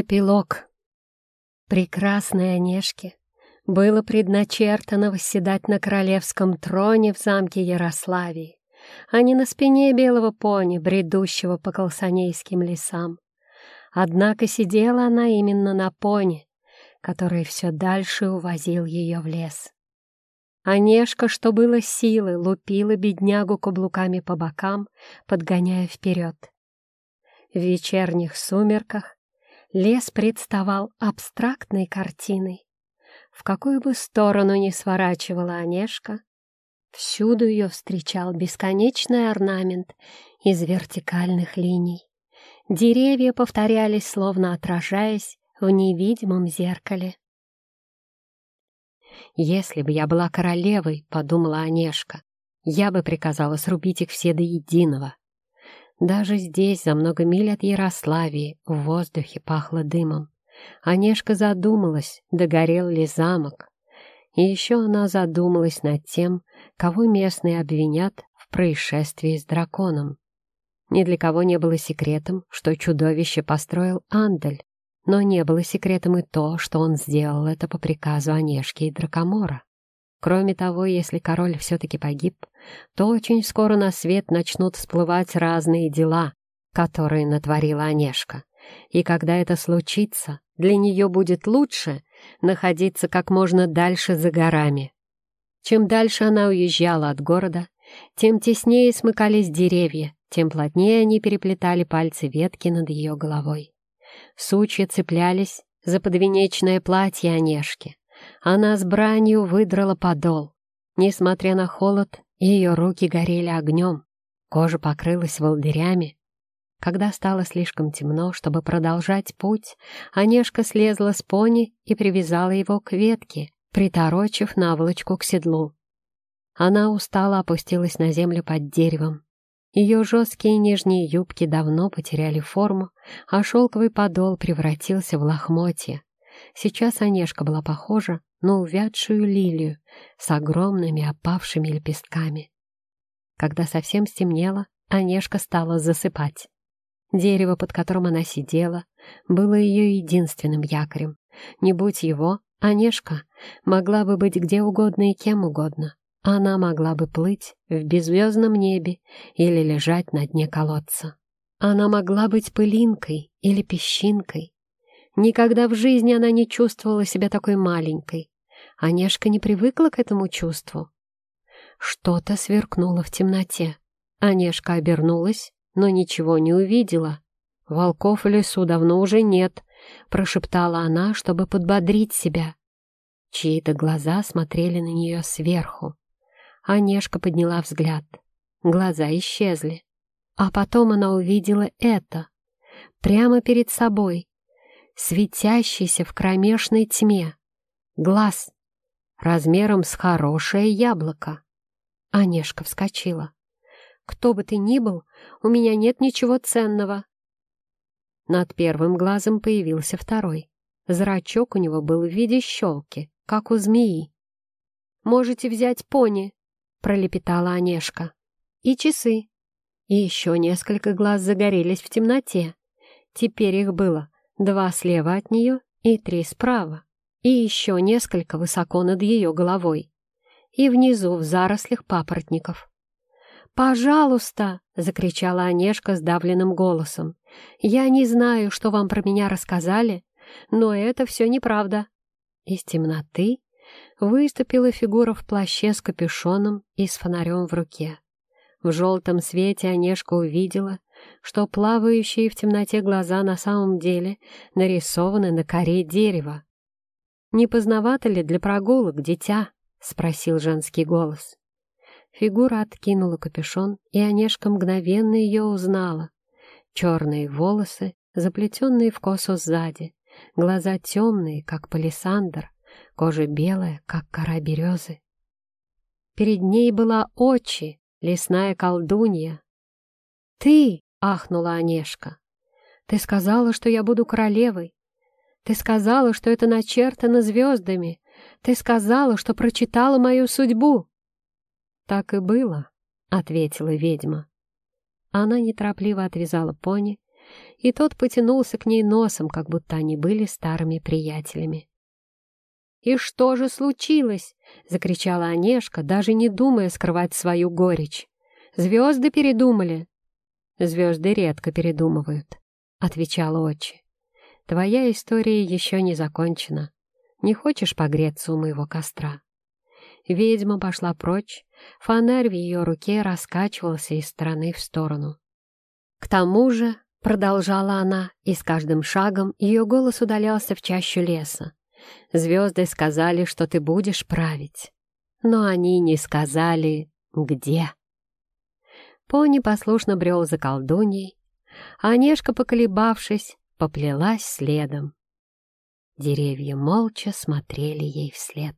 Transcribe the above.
Эпилог. Прекрасной Онежке было предначертано восседать на королевском троне в замке Ярославии, а не на спине белого пони, бредущего по колсонейским лесам. Однако сидела она именно на пони, который все дальше увозил ее в лес. Онежка, что было силы, лупила беднягу каблуками по бокам, подгоняя вперед. В вечерних сумерках лес представал абстрактной картиной. В какую бы сторону ни сворачивала Онежка, всюду ее встречал бесконечный орнамент из вертикальных линий. Деревья повторялись, словно отражаясь в невидимом зеркале. «Если бы я была королевой, — подумала Онежка, — я бы приказала срубить их все до единого. Даже здесь, за много миль от Ярославии, в воздухе пахло дымом. Онежка задумалась, догорел ли замок. И еще она задумалась над тем, кого местные обвинят в происшествии с драконом. Ни для кого не было секретом, что чудовище построил Андель, но не было секретом и то, что он сделал это по приказу Онежки и Дракомора. Кроме того, если король все-таки погиб, то очень скоро на свет начнут всплывать разные дела, которые натворила Онежка. И когда это случится, для нее будет лучше находиться как можно дальше за горами. Чем дальше она уезжала от города, тем теснее смыкались деревья, тем плотнее они переплетали пальцы ветки над ее головой. Сучья цеплялись за подвенечное платье Онежки, она с бранью выдрала подол. Несмотря на холод, ее руки горели огнем, кожа покрылась волдырями. Когда стало слишком темно, чтобы продолжать путь, Онежка слезла с пони и привязала его к ветке, приторочив наволочку к седлу. Она устало опустилась на землю под деревом. Ее жесткие нижние юбки давно потеряли форму, а шелковый подол превратился в лохмотья. Сейчас Онежка была похожа на увядшую лилию с огромными опавшими лепестками. Когда совсем стемнело, Онежка стала засыпать. Дерево, под которым она сидела, было ее единственным якорем. Не будь его, Онежка могла бы быть где угодно и кем угодно. Она могла бы плыть в беззвездном небе или лежать на дне колодца. Она могла быть пылинкой или песчинкой, Никогда в жизни она не чувствовала себя такой маленькой. Онежка не привыкла к этому чувству. Что-то сверкнуло в темноте. Онежка обернулась, но ничего не увидела. «Волков в лесу давно уже нет», — прошептала она, чтобы подбодрить себя. Чьи-то глаза смотрели на нее сверху. Онежка подняла взгляд. Глаза исчезли. А потом она увидела это. Прямо перед собой, светящийся в кромешной тьме. Глаз размером с хорошее яблоко. Онежка вскочила. «Кто бы ты ни был, у меня нет ничего ценного». Над первым глазом появился второй. Зрачок у него был в виде щелки, как у змеи. «Можете взять пони», — пролепетала Онежка. «И часы». И еще несколько глаз загорелись в темноте. Теперь их было два слева от нее и три справа, и еще несколько высоко над ее головой, и внизу в зарослях папоротников. «Пожалуйста!» — закричала Онежка сдавленным голосом. «Я не знаю, что вам про меня рассказали, но это все неправда». Из темноты выступила фигура в плаще с капюшоном и с фонарем в руке. В желтом свете Онежка увидела, что плавающие в темноте глаза на самом деле нарисованы на коре дерева. «Не поздновато ли для прогулок, дитя?» — спросил женский голос. Фигура откинула капюшон, и Онежка мгновенно ее узнала. Черные волосы, заплетенные в косу сзади, глаза темные, как палисандр, кожа белая, как кора березы. Перед ней была Очи, лесная колдунья. «Ты!» — ахнула Онежка. «Ты сказала, что я буду королевой. Ты сказала, что это начертано звездами. Ты сказала, что прочитала мою судьбу». «Так и было», — ответила ведьма. Она неторопливо отвязала пони, и тот потянулся к ней носом, как будто они были старыми приятелями. «И что же случилось?» — закричала Онежка, даже не думая скрывать свою горечь. «Звезды передумали?» «Звезды редко передумывают», — отвечала отчи. «Твоя история еще не закончена. Не хочешь погреться у моего костра?» Ведьма пошла прочь, фонарь в ее руке раскачивался из стороны в сторону. «К тому же», — продолжала она, и с каждым шагом ее голос удалялся в чащу леса, «звезды сказали, что ты будешь править, но они не сказали, где». Пони послушно брел за колдуньей, а Онежка, поколебавшись, поплелась следом. Деревья молча смотрели ей вслед.